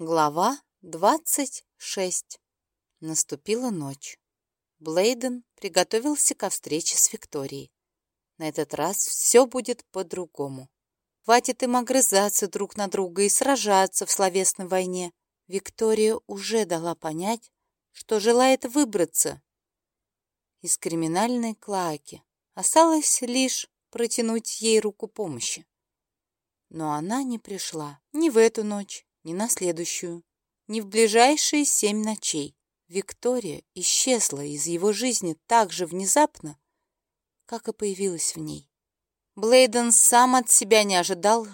Глава двадцать шесть. Наступила ночь. Блейден приготовился ко встрече с Викторией. На этот раз все будет по-другому. Хватит им огрызаться друг на друга и сражаться в словесной войне. Виктория уже дала понять, что желает выбраться из криминальной клаки. Осталось лишь протянуть ей руку помощи. Но она не пришла ни в эту ночь, ни на следующую, ни в ближайшие семь ночей. Виктория исчезла из его жизни так же внезапно, как и появилась в ней. Блейден сам от себя не ожидал,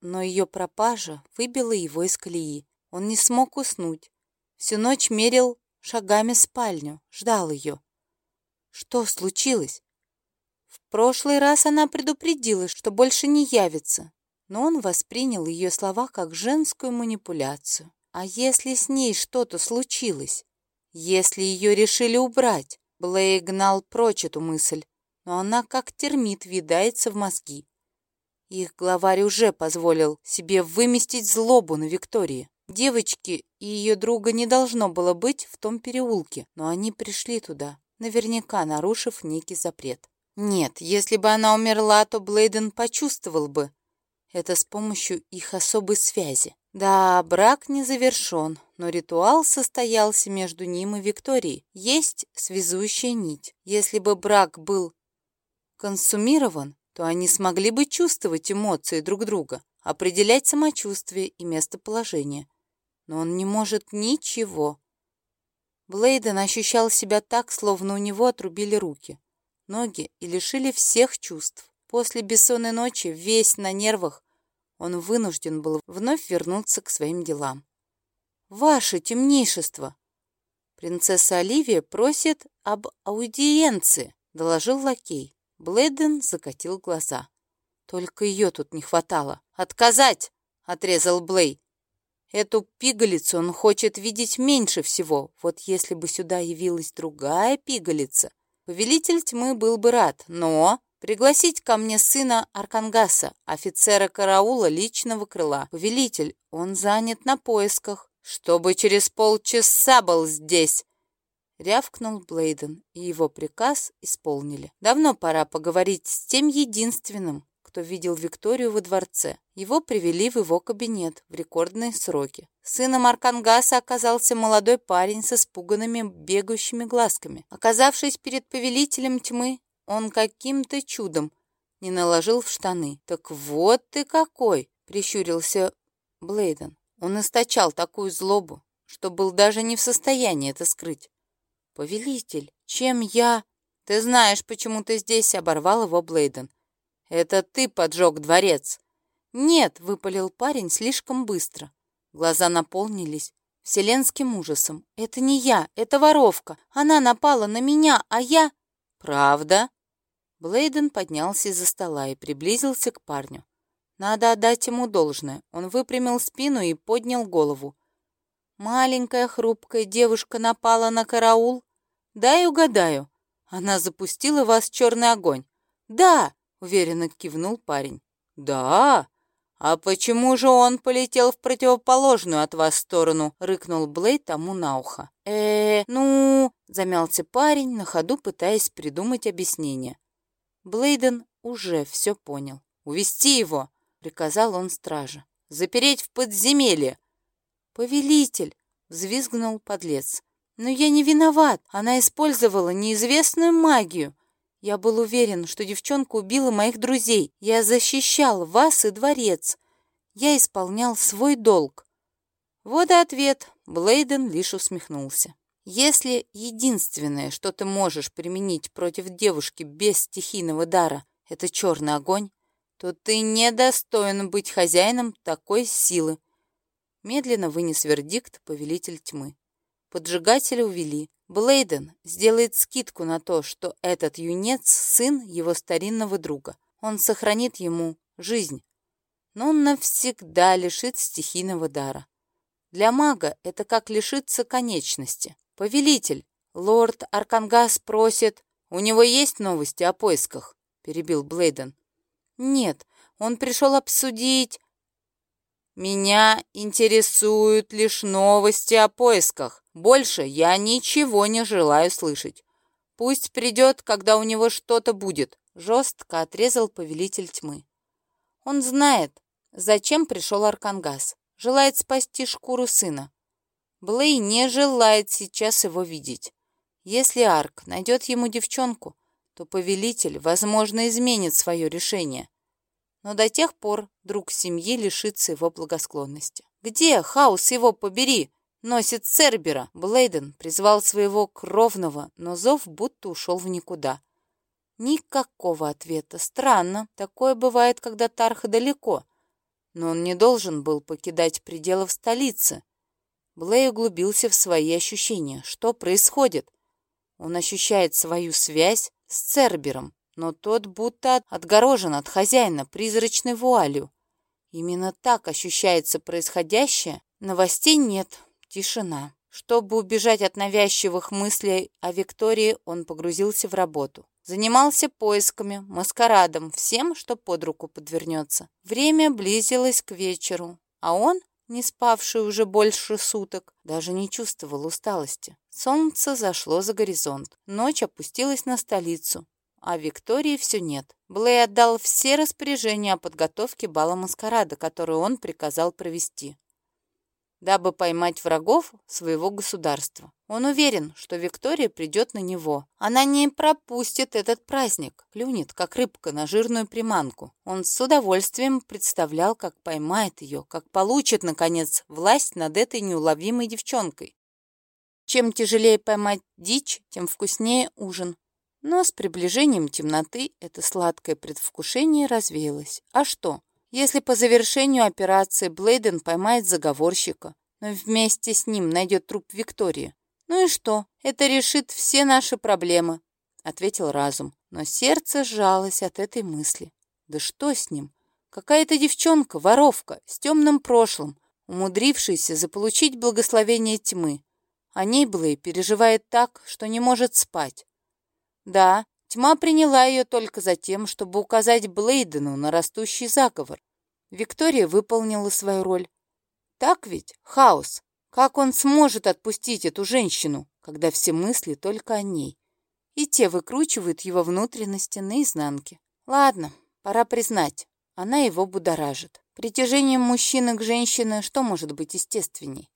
но ее пропажа выбила его из колеи. Он не смог уснуть. Всю ночь мерил шагами спальню, ждал ее. Что случилось? В прошлый раз она предупредила, что больше не явится, но он воспринял ее слова как женскую манипуляцию. А если с ней что-то случилось? Если ее решили убрать? Блей гнал прочь эту мысль, но она как термит видается в мозги. Их главарь уже позволил себе выместить злобу на Виктории. Девочки и ее друга не должно было быть в том переулке, но они пришли туда, наверняка нарушив некий запрет. Нет, если бы она умерла, то Блейден почувствовал бы, это с помощью их особой связи. Да, брак не завершен, но ритуал состоялся между ним и Викторией. Есть связующая нить. Если бы брак был консумирован, то они смогли бы чувствовать эмоции друг друга, определять самочувствие и местоположение. Но он не может ничего. Блейден ощущал себя так, словно у него отрубили руки, ноги и лишили всех чувств. После бессонной ночи, весь на нервах, он вынужден был вновь вернуться к своим делам. «Ваше темнейшество!» «Принцесса Оливия просит об аудиенции», — доложил лакей. Блейден закатил глаза. «Только ее тут не хватало. Отказать!» — отрезал Блей. «Эту пигалицу он хочет видеть меньше всего. Вот если бы сюда явилась другая пигалица, повелитель тьмы был бы рад, но...» Пригласить ко мне сына Аркангаса, офицера караула личного крыла. Повелитель, он занят на поисках. Чтобы через полчаса был здесь. Рявкнул Блейден, и его приказ исполнили. Давно пора поговорить с тем единственным, кто видел Викторию во дворце. Его привели в его кабинет в рекордные сроки. Сыном Аркангаса оказался молодой парень с испуганными бегающими глазками. Оказавшись перед повелителем тьмы, он каким-то чудом не наложил в штаны. «Так вот ты какой!» — прищурился Блейден. Он источал такую злобу, что был даже не в состоянии это скрыть. «Повелитель, чем я...» «Ты знаешь, почему ты здесь?» — оборвал его Блейден. «Это ты поджег дворец!» «Нет!» — выпалил парень слишком быстро. Глаза наполнились вселенским ужасом. «Это не я, это воровка. Она напала на меня, а я...» «Правда?» Блейден поднялся из-за стола и приблизился к парню. Надо отдать ему должное. Он выпрямил спину и поднял голову. Маленькая хрупкая девушка напала на караул. Дай угадаю. Она запустила вас в черный огонь. Да, уверенно кивнул парень. Да? А почему же он полетел в противоположную от вас сторону? Рыкнул Блейд тому на ухо. Э, ну, замялся парень на ходу, пытаясь придумать объяснение. Блейден уже все понял. «Увести его!» — приказал он страже. «Запереть в подземелье!» «Повелитель!» — взвизгнул подлец. «Но я не виноват. Она использовала неизвестную магию. Я был уверен, что девчонка убила моих друзей. Я защищал вас и дворец. Я исполнял свой долг». Вот и ответ. Блейден лишь усмехнулся. Если единственное, что ты можешь применить против девушки без стихийного дара, это черный огонь, то ты недостоин быть хозяином такой силы. Медленно вынес вердикт повелитель тьмы. Поджигателя увели. Блейден сделает скидку на то, что этот юнец — сын его старинного друга. Он сохранит ему жизнь, но он навсегда лишит стихийного дара. Для мага это как лишиться конечности. «Повелитель, лорд Аркангас просит...» «У него есть новости о поисках?» — перебил Блейден. «Нет, он пришел обсудить...» Меня интересуют лишь новости о поисках. Больше я ничего не желаю слышать. Пусть придет, когда у него что-то будет», — жестко отрезал повелитель тьмы. Он знает, зачем пришел Аркангас. Желает спасти шкуру сына. Блей не желает сейчас его видеть. Если Арк найдет ему девчонку, то повелитель, возможно, изменит свое решение. Но до тех пор друг семьи лишится его благосклонности. «Где, Хаус, его побери?» Носит Цербера. Блейден призвал своего кровного, но зов будто ушел в никуда. Никакого ответа. Странно. Такое бывает, когда Тарха далеко. Но он не должен был покидать пределов столицы. Блей углубился в свои ощущения. Что происходит? Он ощущает свою связь с Цербером, но тот будто отгорожен от хозяина призрачной вуалью. Именно так ощущается происходящее. Новостей нет, тишина. Чтобы убежать от навязчивых мыслей о Виктории, он погрузился в работу. Занимался поисками, маскарадом, всем, что под руку подвернется. Время близилось к вечеру, а он, не спавший уже больше суток, даже не чувствовал усталости. Солнце зашло за горизонт, ночь опустилась на столицу, а Виктории все нет. Блей отдал все распоряжения о подготовке бала маскарада, который он приказал провести, дабы поймать врагов своего государства. Он уверен, что Виктория придет на него. Она не пропустит этот праздник, клюнет, как рыбка, на жирную приманку. Он с удовольствием представлял, как поймает ее, как получит, наконец, власть над этой неуловимой девчонкой. Чем тяжелее поймать дичь, тем вкуснее ужин. Но с приближением темноты это сладкое предвкушение развеялось. А что, если по завершению операции Блейден поймает заговорщика, но вместе с ним найдет труп Виктории? Ну и что, это решит все наши проблемы, ответил разум. Но сердце сжалось от этой мысли. Да что с ним? Какая-то девчонка, воровка, с темным прошлым, умудрившаяся заполучить благословение тьмы. О ней Блей переживает так, что не может спать. Да, тьма приняла ее только за тем, чтобы указать Блейдену на растущий заговор. Виктория выполнила свою роль. Так ведь, хаос. Как он сможет отпустить эту женщину, когда все мысли только о ней? И те выкручивают его внутренности наизнанке. Ладно, пора признать, она его будоражит. Притяжением мужчины к женщине что может быть естественней?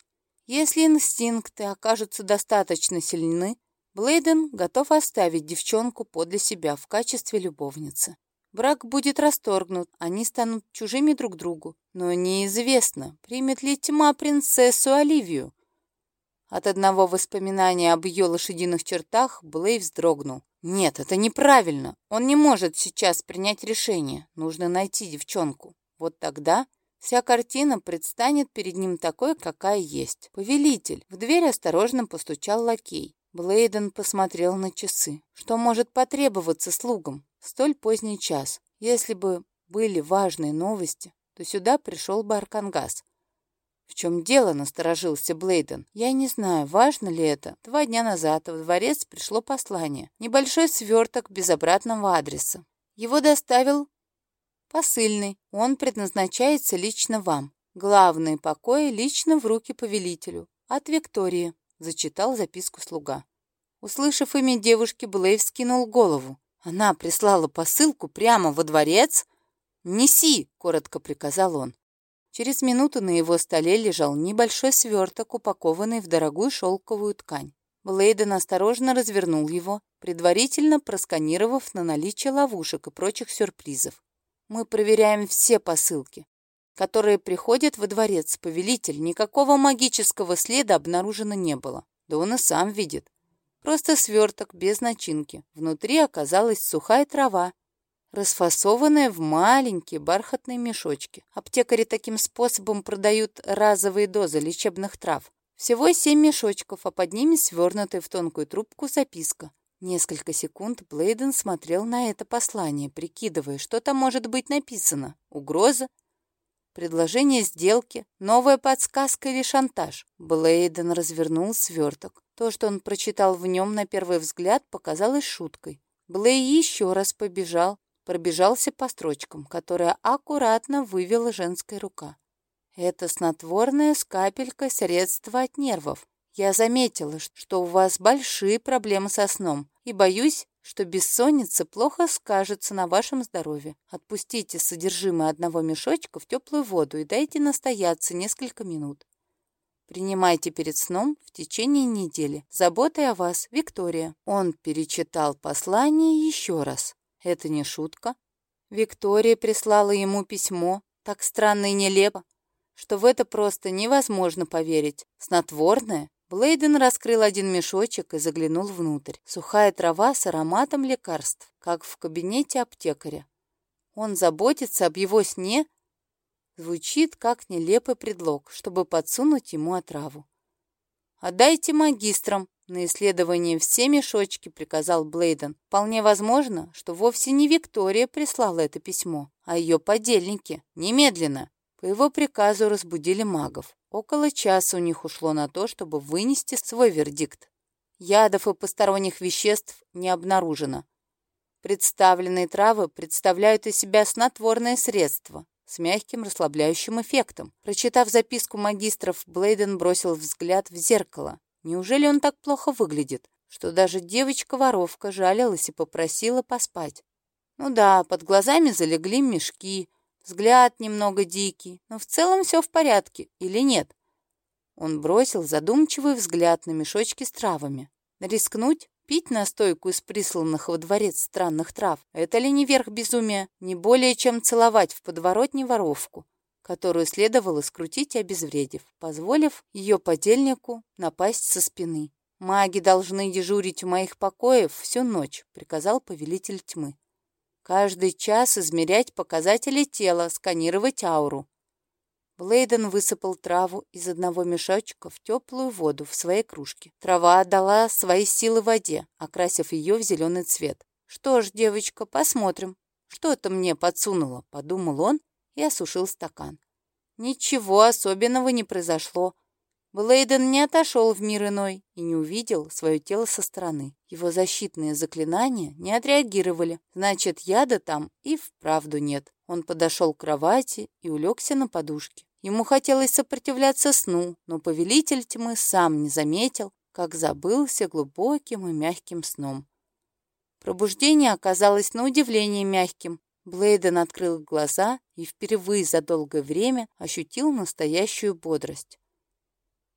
Если инстинкты окажутся достаточно сильны, Блейден готов оставить девчонку подле себя в качестве любовницы. Брак будет расторгнут, они станут чужими друг другу. Но неизвестно, примет ли тьма принцессу Оливию. От одного воспоминания об ее лошадиных чертах Блей вздрогнул. Нет, это неправильно. Он не может сейчас принять решение. Нужно найти девчонку. Вот тогда вся картина предстанет перед ним такой, какая есть. Повелитель. В дверь осторожно постучал лакей. Блейден посмотрел на часы. Что может потребоваться слугам столь поздний час? Если бы были важные новости, то сюда пришел бы Аркангас. «В чем дело?» — насторожился Блейден. «Я не знаю, важно ли это. Два дня назад в дворец пришло послание. Небольшой сверток без обратного адреса. Его доставил посыльный. Он предназначается лично вам. Главные покои лично в руки повелителю. От Виктории. — зачитал записку слуга. Услышав имя девушки, Блейв скинул голову. Она прислала посылку прямо во дворец? «Неси!» — коротко приказал он. Через минуту на его столе лежал небольшой сверток, упакованный в дорогую шелковую ткань. Блейден осторожно развернул его, предварительно просканировав на наличие ловушек и прочих сюрпризов. «Мы проверяем все посылки которые приходят во дворец, повелитель, никакого магического следа обнаружено не было. Да он и сам видит. Просто сверток без начинки. Внутри оказалась сухая трава, расфасованная в маленькие бархатные мешочки. Аптекари таким способом продают разовые дозы лечебных трав. Всего семь мешочков, а под ними свернутая в тонкую трубку записка. Несколько секунд Блейден смотрел на это послание, прикидывая, что там может быть написано. Угроза? Предложение сделки, новая подсказка или шантаж. Блейден развернул сверток. То, что он прочитал в нем на первый взгляд, показалось шуткой. Блей еще раз побежал, пробежался по строчкам, которые аккуратно вывела женская рука. Это снотворное с капелькой средства от нервов. Я заметила, что у вас большие проблемы со сном, и боюсь, что бессонница плохо скажется на вашем здоровье. Отпустите содержимое одного мешочка в теплую воду и дайте настояться несколько минут. Принимайте перед сном в течение недели. Заботой о вас, Виктория. Он перечитал послание еще раз. Это не шутка. Виктория прислала ему письмо, так странно и нелепо, что в это просто невозможно поверить. Снотворное Блейден раскрыл один мешочек и заглянул внутрь. Сухая трава с ароматом лекарств, как в кабинете аптекаря. Он заботится об его сне? Звучит как нелепый предлог, чтобы подсунуть ему отраву. «Отдайте магистрам на исследование все мешочки», — приказал Блейден. «Вполне возможно, что вовсе не Виктория прислала это письмо, а ее подельники. Немедленно!» По его приказу разбудили магов. Около часа у них ушло на то, чтобы вынести свой вердикт. Ядов и посторонних веществ не обнаружено. Представленные травы представляют из себя снотворное средство с мягким расслабляющим эффектом. Прочитав записку магистров, Блейден бросил взгляд в зеркало. Неужели он так плохо выглядит, что даже девочка-воровка жалилась и попросила поспать? Ну да, под глазами залегли мешки, Взгляд немного дикий, но в целом все в порядке, или нет? Он бросил задумчивый взгляд на мешочки с травами. Рискнуть? Пить настойку из присланных во дворец странных трав? Это ли не верх безумия? Не более, чем целовать в подворотне воровку, которую следовало скрутить и обезвредив, позволив ее подельнику напасть со спины. «Маги должны дежурить у моих покоев всю ночь», — приказал повелитель тьмы. Каждый час измерять показатели тела, сканировать ауру. Блейден высыпал траву из одного мешочка в теплую воду в своей кружке. Трава отдала свои силы воде, окрасив ее в зеленый цвет. «Что ж, девочка, посмотрим. Что это мне подсунуло?» — подумал он и осушил стакан. Ничего особенного не произошло. Блейден не отошел в мир иной и не увидел свое тело со стороны. Его защитные заклинания не отреагировали. Значит, яда там и вправду нет. Он подошел к кровати и улегся на подушке. Ему хотелось сопротивляться сну, но повелитель тьмы сам не заметил, как забылся глубоким и мягким сном. Пробуждение оказалось на удивление мягким. Блейден открыл глаза и впервые за долгое время ощутил настоящую бодрость.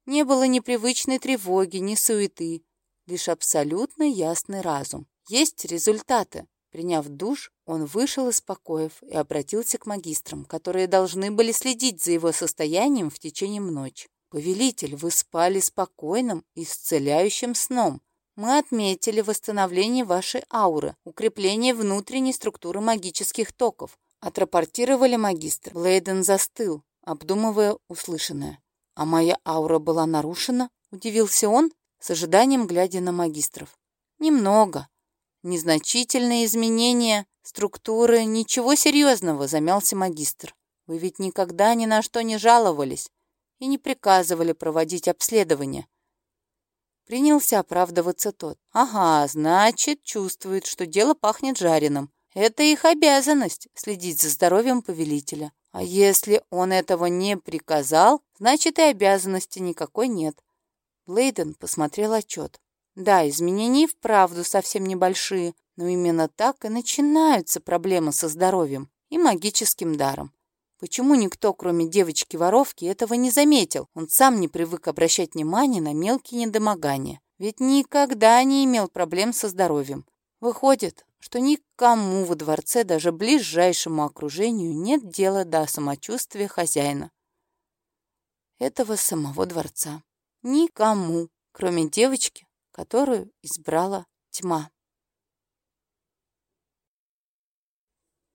Не было ни привычной тревоги, ни суеты, лишь абсолютно ясный разум. Есть результаты. Приняв душ, он вышел из покоев и обратился к магистрам, которые должны были следить за его состоянием в течение ночи. «Повелитель, вы спали спокойным, исцеляющим сном. Мы отметили восстановление вашей ауры, укрепление внутренней структуры магических токов», отрапортировали магистр. Лейден застыл, обдумывая услышанное. «А моя аура была нарушена?» — удивился он, с ожиданием глядя на магистров. «Немного. Незначительные изменения структуры, ничего серьезного», — замялся магистр. «Вы ведь никогда ни на что не жаловались и не приказывали проводить обследование». Принялся оправдываться тот. «Ага, значит, чувствует, что дело пахнет жареным. Это их обязанность — следить за здоровьем повелителя. А если он этого не приказал, значит и обязанности никакой нет. Блейден посмотрел отчет. Да, изменения вправду совсем небольшие, но именно так и начинаются проблемы со здоровьем и магическим даром. Почему никто, кроме девочки-воровки, этого не заметил? Он сам не привык обращать внимание на мелкие недомогания. Ведь никогда не имел проблем со здоровьем. Выходит, что никому во дворце, даже ближайшему окружению, нет дела до самочувствия хозяина. Этого самого дворца. Никому, кроме девочки, которую избрала тьма.